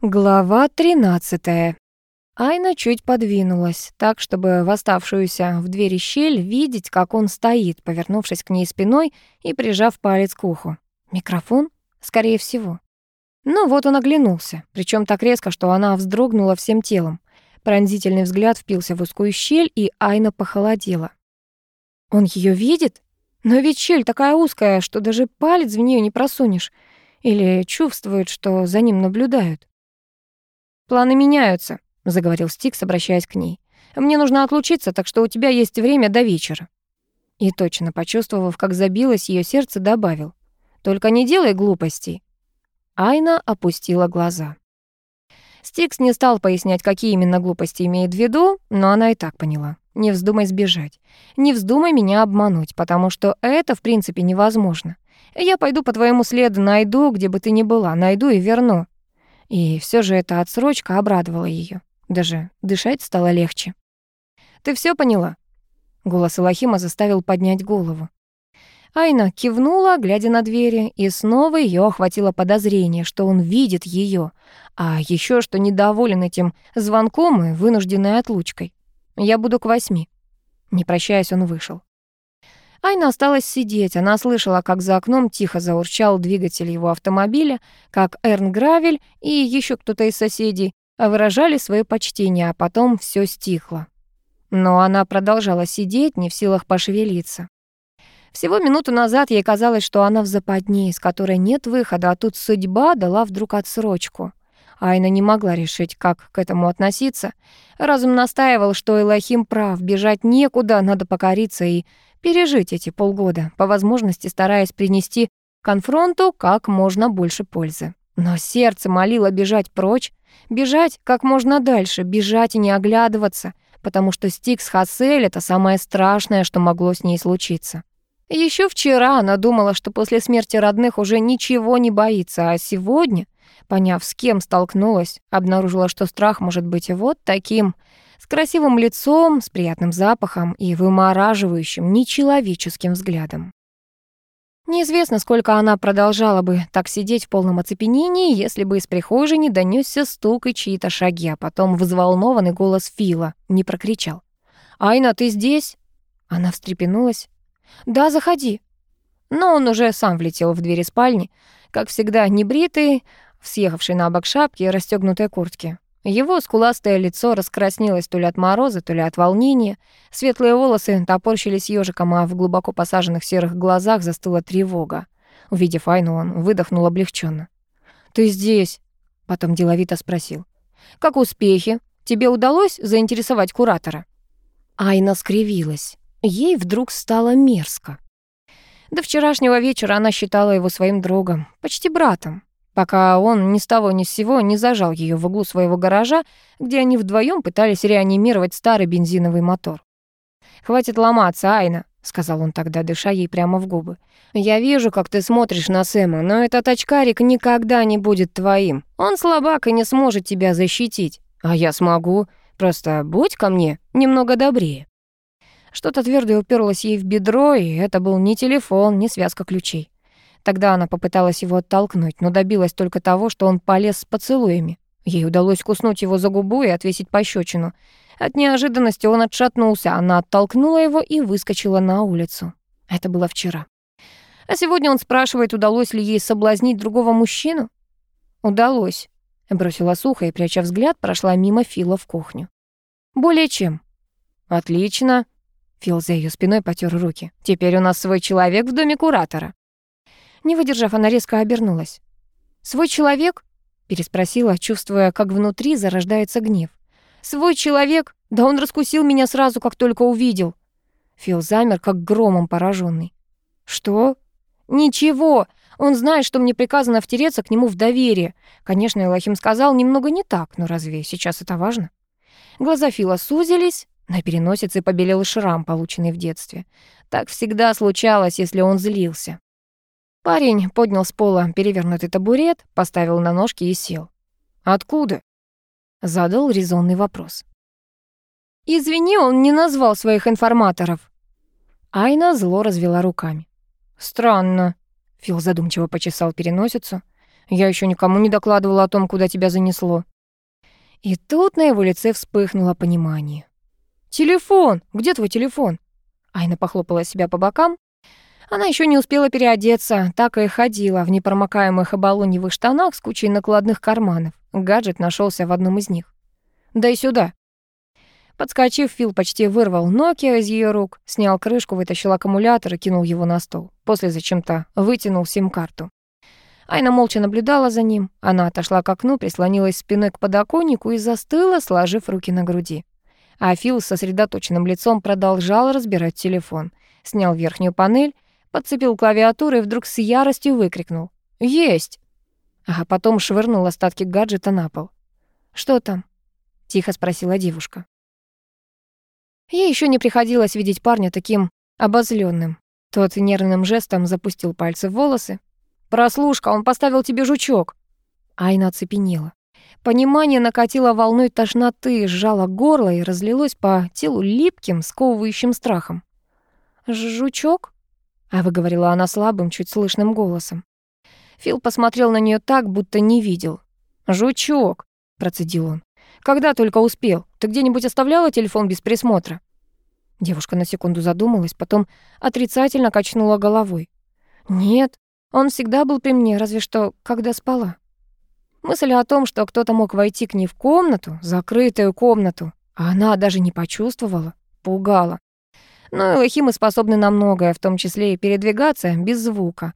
Глава 13. Айна чуть подвинулась, так, чтобы в оставшуюся в двери щель видеть, как он стоит, повернувшись к ней спиной и прижав палец к уху. Микрофон? Скорее всего. Ну вот он оглянулся, причем так резко, что она вздрогнула всем телом. Пронзительный взгляд впился в узкую щель, и Айна похолодела. Он ее видит? Но ведь щель такая узкая, что даже палец в нее не просунешь. Или чувствует, что за ним наблюдают. «Планы меняются», — заговорил Стикс, обращаясь к ней. «Мне нужно отлучиться, так что у тебя есть время до вечера». И точно почувствовав, как забилось ее сердце, добавил. «Только не делай глупостей». Айна опустила глаза. Стикс не стал пояснять, какие именно глупости имеет в виду, но она и так поняла. Не вздумай сбежать. Не вздумай меня обмануть, потому что это, в принципе, невозможно. Я пойду по твоему следу, найду, где бы ты ни была, найду и верну. И все же эта отсрочка обрадовала ее. Даже дышать стало легче. «Ты все поняла?» Голос Илохима заставил поднять голову. Айна кивнула, глядя на двери, и снова ее охватило подозрение, что он видит ее, а еще что недоволен этим звонком и вынужденной отлучкой. «Я буду к восьми». Не прощаясь, он вышел. Айна осталась сидеть. Она слышала, как за окном тихо заурчал двигатель его автомобиля, как Эрн Гравель и еще кто-то из соседей выражали свое почтение, а потом все стихло. Но она продолжала сидеть, не в силах пошевелиться. Всего минуту назад ей казалось, что она в западне, из которой нет выхода, а тут судьба дала вдруг отсрочку. Айна не могла решить, как к этому относиться. Разум настаивал, что Элохим прав, бежать некуда, надо покориться и пережить эти полгода, по возможности стараясь принести конфронту как можно больше пользы. Но сердце молило бежать прочь, бежать как можно дальше, бежать и не оглядываться, потому что Стикс Хассель — это самое страшное, что могло с ней случиться. Еще вчера она думала, что после смерти родных уже ничего не боится, а сегодня, поняв, с кем столкнулась, обнаружила, что страх может быть вот таким — с красивым лицом, с приятным запахом и вымораживающим нечеловеческим взглядом. Неизвестно, сколько она продолжала бы так сидеть в полном оцепенении, если бы из прихожей не донёсся стук и чьи-то шаги, а потом взволнованный голос Фила не прокричал. «Айна, ты здесь?» Она встрепенулась. «Да, заходи». Но он уже сам влетел в двери спальни, как всегда небритый, съехавший на бок шапки и расстёгнутой куртки. Его скуластое лицо раскраснелось то ли от мороза, то ли от волнения. Светлые волосы топорщились ежиком, а в глубоко посаженных серых глазах застыла тревога. Увидев Айну, он выдохнул облегченно. «Ты здесь?» — потом деловито спросил. «Как успехи? Тебе удалось заинтересовать куратора?» Айна скривилась. Ей вдруг стало мерзко. До вчерашнего вечера она считала его своим другом, почти братом пока он ни с того ни с сего не зажал ее в углу своего гаража, где они вдвоем пытались реанимировать старый бензиновый мотор. «Хватит ломаться, Айна», — сказал он тогда, дыша ей прямо в губы. «Я вижу, как ты смотришь на Сэма, но этот очкарик никогда не будет твоим. Он слабак и не сможет тебя защитить. А я смогу. Просто будь ко мне немного добрее». Что-то твердое уперлось ей в бедро, и это был не телефон, не связка ключей. Тогда она попыталась его оттолкнуть, но добилась только того, что он полез с поцелуями. Ей удалось куснуть его за губу и отвесить пощечину. От неожиданности он отшатнулся, она оттолкнула его и выскочила на улицу. Это было вчера. А сегодня он спрашивает, удалось ли ей соблазнить другого мужчину. «Удалось», — бросила сухо и, пряча взгляд, прошла мимо Фила в кухню. «Более чем». «Отлично», — Фил за ее спиной потер руки. «Теперь у нас свой человек в доме куратора». Не выдержав, она резко обернулась. «Свой человек?» — переспросила, чувствуя, как внутри зарождается гнев. «Свой человек? Да он раскусил меня сразу, как только увидел». Фил замер, как громом пораженный. «Что?» «Ничего. Он знает, что мне приказано втереться к нему в доверие. Конечно, Элохим сказал немного не так, но разве сейчас это важно?» Глаза Фила сузились, на переносице побелел шрам, полученный в детстве. Так всегда случалось, если он злился. Парень поднял с пола перевернутый табурет, поставил на ножки и сел. «Откуда?» — задал резонный вопрос. «Извини, он не назвал своих информаторов». Айна зло развела руками. «Странно», — Фил задумчиво почесал переносицу. Я еще никому не докладывала о том, куда тебя занесло». И тут на его лице вспыхнуло понимание. «Телефон! Где твой телефон?» Айна похлопала себя по бокам. Она еще не успела переодеться, так и ходила в непромокаемых оболоневых штанах с кучей накладных карманов. Гаджет нашелся в одном из них. «Дай сюда». Подскочив, Фил почти вырвал Nokia из ее рук, снял крышку, вытащил аккумулятор и кинул его на стол. После зачем-то вытянул сим-карту. Айна молча наблюдала за ним. Она отошла к окну, прислонилась спиной к подоконнику и застыла, сложив руки на груди. А Фил с сосредоточенным лицом продолжал разбирать телефон. Снял верхнюю панель, подцепил клавиатуру и вдруг с яростью выкрикнул. «Есть!» А потом швырнул остатки гаджета на пол. «Что там?» — тихо спросила девушка. Ей еще не приходилось видеть парня таким обозленным. Тот нервным жестом запустил пальцы в волосы. «Прослушка, он поставил тебе жучок!» Айна оцепенела. Понимание накатило волной тошноты, сжало горло и разлилось по телу липким, сковывающим страхом. «Жучок?» — а выговорила она слабым, чуть слышным голосом. Фил посмотрел на нее так, будто не видел. «Жучок!» — процедил он. «Когда только успел? Ты где-нибудь оставляла телефон без присмотра?» Девушка на секунду задумалась, потом отрицательно качнула головой. «Нет, он всегда был при мне, разве что когда спала». Мысль о том, что кто-то мог войти к ней в комнату, закрытую комнату, а она даже не почувствовала, пугала. Но элохимы способны на многое, в том числе и передвигаться без звука.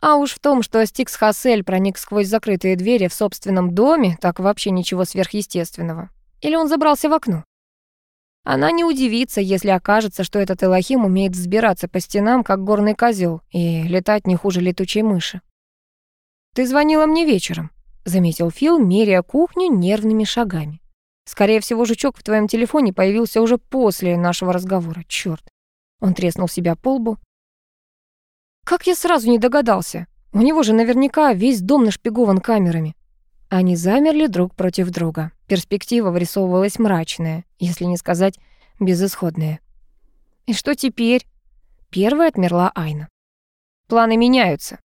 А уж в том, что Стикс Хассель проник сквозь закрытые двери в собственном доме, так вообще ничего сверхъестественного. Или он забрался в окно? Она не удивится, если окажется, что этот Элохим умеет взбираться по стенам, как горный козел, и летать не хуже летучей мыши. «Ты звонила мне вечером», — заметил Фил, меряя кухню нервными шагами. «Скорее всего, жучок в твоем телефоне появился уже после нашего разговора. Чёрт!» Он треснул себя по лбу. «Как я сразу не догадался? У него же наверняка весь дом нашпигован камерами». Они замерли друг против друга. Перспектива вырисовывалась мрачная, если не сказать безысходная. «И что теперь?» Первая отмерла Айна. «Планы меняются.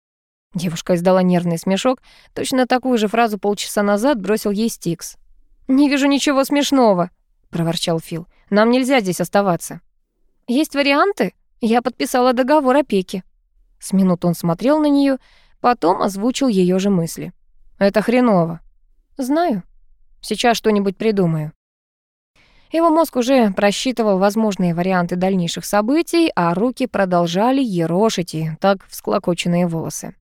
Девушка издала нервный смешок. Точно такую же фразу полчаса назад бросил ей Стикс. «Не вижу ничего смешного», — проворчал Фил. «Нам нельзя здесь оставаться». «Есть варианты? Я подписала договор опеки». С минут он смотрел на нее, потом озвучил ее же мысли. «Это хреново». «Знаю. Сейчас что-нибудь придумаю». Его мозг уже просчитывал возможные варианты дальнейших событий, а руки продолжали ерошить и так всклокоченные волосы.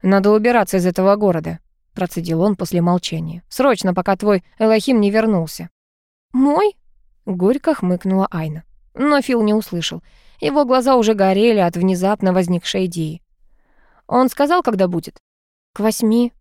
«Надо убираться из этого города», — процедил он после молчания. «Срочно, пока твой Элохим не вернулся». «Мой?» — горько хмыкнула Айна. Но Фил не услышал. Его глаза уже горели от внезапно возникшей идеи. «Он сказал, когда будет?» «К восьми».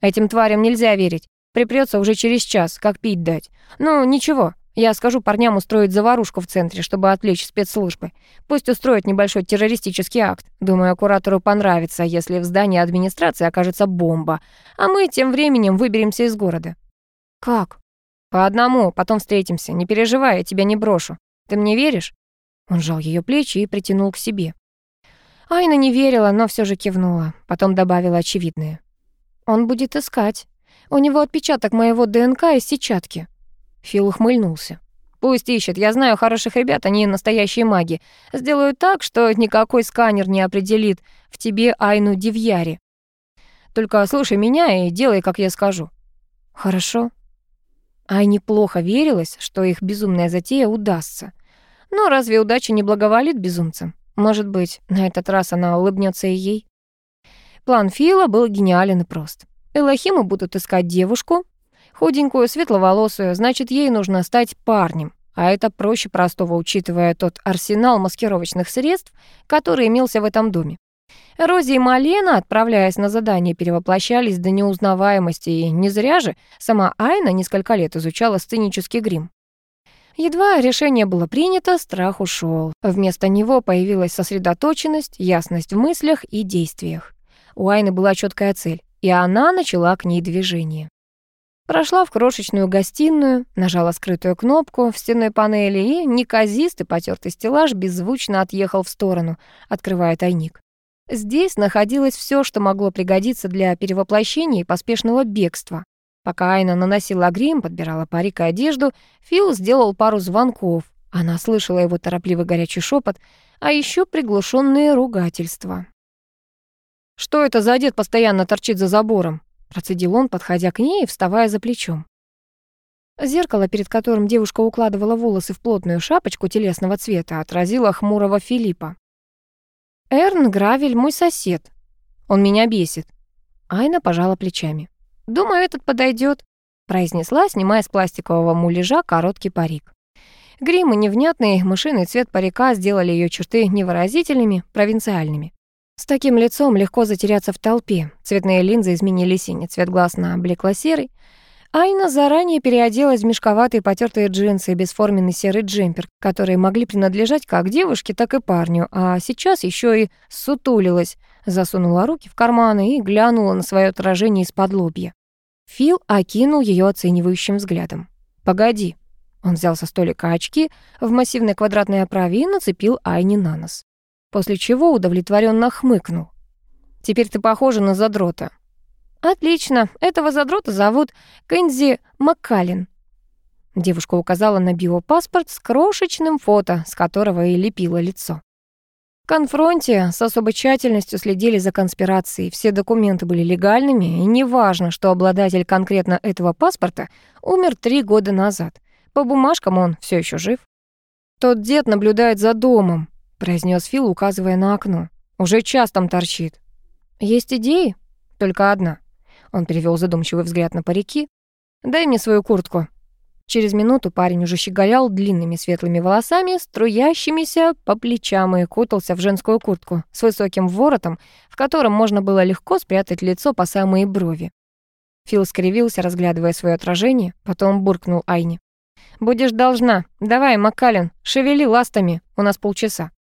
«Этим тварям нельзя верить. Припрется уже через час, как пить дать. Ну, ничего, я скажу парням устроить заварушку в центре, чтобы отвлечь спецслужбы. Пусть устроят небольшой террористический акт. Думаю, куратору понравится, если в здании администрации окажется бомба. А мы тем временем выберемся из города. Как? По одному, потом встретимся. Не переживай, я тебя не брошу. Ты мне веришь? Он сжал ее плечи и притянул к себе. Айна не верила, но все же кивнула. Потом добавила очевидное. Он будет искать. У него отпечаток моего ДНК из сетчатки. Фил ухмыльнулся. «Пусть ищет. Я знаю хороших ребят, они настоящие маги. Сделаю так, что никакой сканер не определит в тебе Айну Дивьяри. Только слушай меня и делай, как я скажу». «Хорошо». Айне плохо верилось, что их безумная затея удастся. Но разве удача не благоволит безумцам? Может быть, на этот раз она улыбнется и ей? План Фила был гениален и прост. Элохимы будут искать девушку, Худенькую, светловолосую, значит, ей нужно стать парнем. А это проще простого, учитывая тот арсенал маскировочных средств, который имелся в этом доме. Рози и Малена, отправляясь на задание, перевоплощались до неузнаваемости, и не зря же сама Айна несколько лет изучала сценический грим. Едва решение было принято, страх ушел. Вместо него появилась сосредоточенность, ясность в мыслях и действиях. У Айны была четкая цель, и она начала к ней движение. Прошла в крошечную гостиную, нажала скрытую кнопку в стенной панели, и неказистый потертый стеллаж беззвучно отъехал в сторону, открывая тайник. Здесь находилось все, что могло пригодиться для перевоплощения и поспешного бегства. Пока Айна наносила грим, подбирала парик и одежду, Фил сделал пару звонков. Она слышала его торопливый горячий шепот, а еще приглушенные ругательства. «Что это за дед постоянно торчит за забором?» Процедил он, подходя к ней и вставая за плечом. Зеркало, перед которым девушка укладывала волосы в плотную шапочку телесного цвета, отразило хмурого Филиппа. «Эрн Гравель мой сосед. Он меня бесит». Айна пожала плечами. «Думаю, этот подойдет, произнесла, снимая с пластикового муляжа короткий парик. Грим и невнятный мышиный цвет парика сделали ее черты невыразительными, провинциальными. С таким лицом легко затеряться в толпе. Цветные линзы изменили синий цвет глаз на блекло-серый. Айна заранее переоделась в мешковатые потертые джинсы и бесформенный серый джемпер, которые могли принадлежать как девушке, так и парню, а сейчас еще и сутулилась, засунула руки в карманы и глянула на свое отражение из-под лобья. Фил окинул ее оценивающим взглядом. «Погоди». Он взял со столика очки в массивной квадратной оправе и нацепил Айне на нос после чего удовлетворенно хмыкнул. «Теперь ты похожа на задрота». «Отлично, этого задрота зовут Кэнзи Маккалин». Девушка указала на биопаспорт с крошечным фото, с которого и лепила лицо. В конфронте с особой тщательностью следили за конспирацией. Все документы были легальными, и неважно, что обладатель конкретно этого паспорта умер три года назад. По бумажкам он все еще жив. Тот дед наблюдает за домом, произнес Фил, указывая на окно. «Уже час там торчит». «Есть идеи?» «Только одна». Он перевел задумчивый взгляд на парики. «Дай мне свою куртку». Через минуту парень уже щеголял длинными светлыми волосами, струящимися по плечам и кутался в женскую куртку с высоким воротом, в котором можно было легко спрятать лицо по самые брови. Фил скривился, разглядывая свое отражение, потом буркнул Айни. «Будешь должна. Давай, Маккален, шевели ластами, у нас полчаса».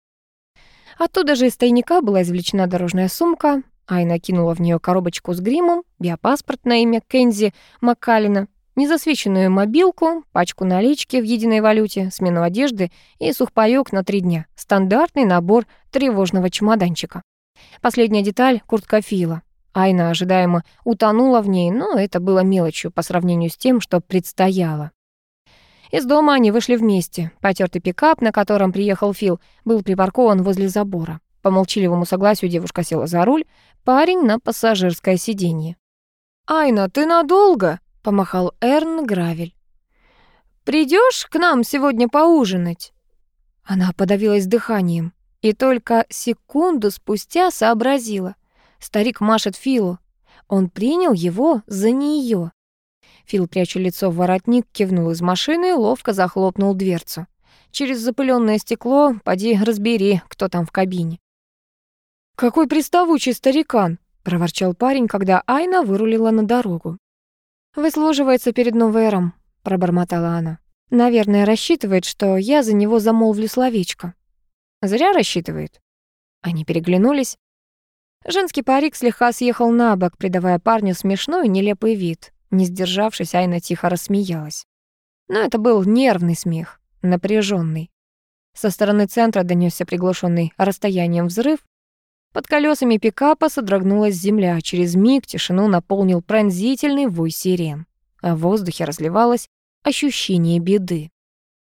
Оттуда же из тайника была извлечена дорожная сумка. Айна кинула в нее коробочку с гримом, биопаспорт на имя Кензи Маккалина, незасвеченную мобилку, пачку налички в единой валюте, смену одежды и сухпайок на три дня. Стандартный набор тревожного чемоданчика. Последняя деталь — куртка Фила. Айна ожидаемо утонула в ней, но это было мелочью по сравнению с тем, что предстояло. Из дома они вышли вместе. Потертый пикап, на котором приехал Фил, был припаркован возле забора. По молчаливому согласию девушка села за руль, парень на пассажирское сиденье. «Айна, ты надолго?» — помахал Эрн Гравель. Придешь к нам сегодня поужинать?» Она подавилась дыханием и только секунду спустя сообразила. Старик машет Филу. Он принял его за нее. Фил, пряча лицо в воротник, кивнул из машины и ловко захлопнул дверцу. Через запыленное стекло поди разбери, кто там в кабине. «Какой приставучий старикан!» — проворчал парень, когда Айна вырулила на дорогу. «Выслуживается перед Новэром», — пробормотала она. «Наверное, рассчитывает, что я за него замолвлю словечко». «Зря рассчитывает». Они переглянулись. Женский парик слегка съехал на бок, придавая парню смешной и нелепый вид. Не сдержавшись, Айна тихо рассмеялась. Но это был нервный смех, напряженный. Со стороны центра донесся приглушенный расстоянием взрыв. Под колесами пикапа содрогнулась земля, через миг тишину наполнил пронзительный вой сирен, а в воздухе разливалось ощущение беды.